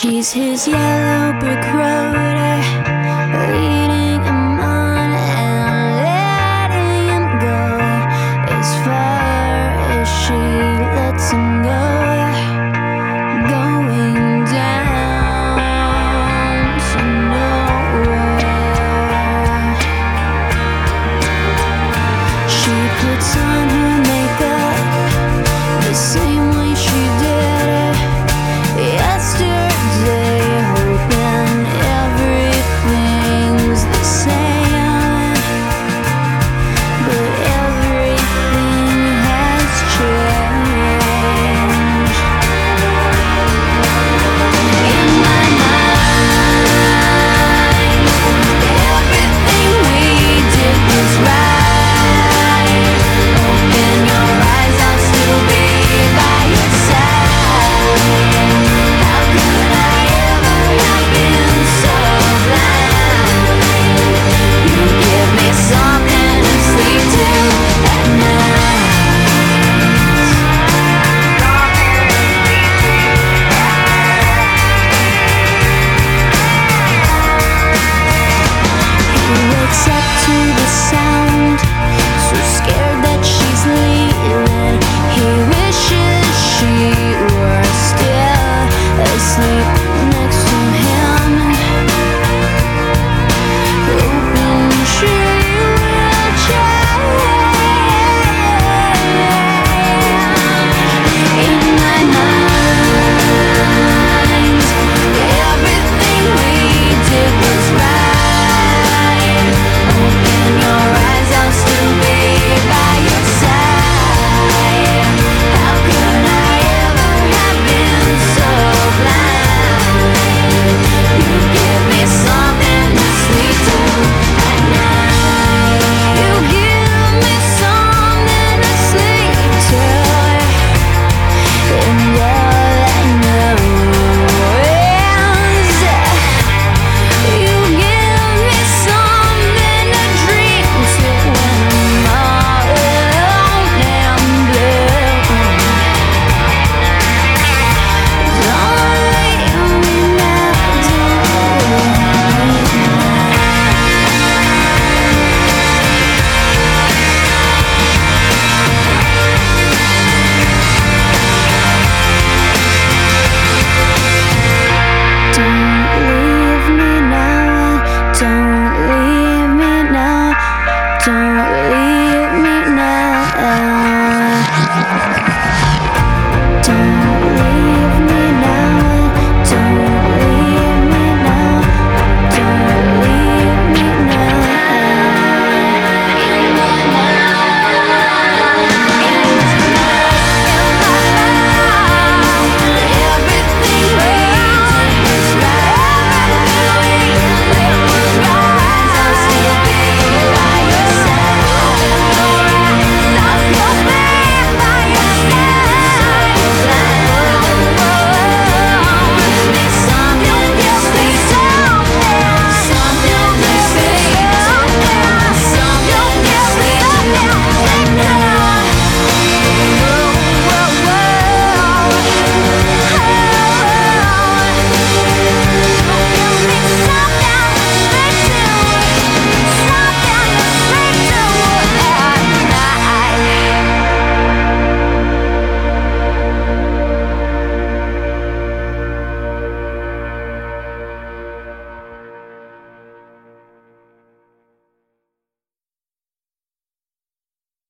She's his yellow brick road. Eh? I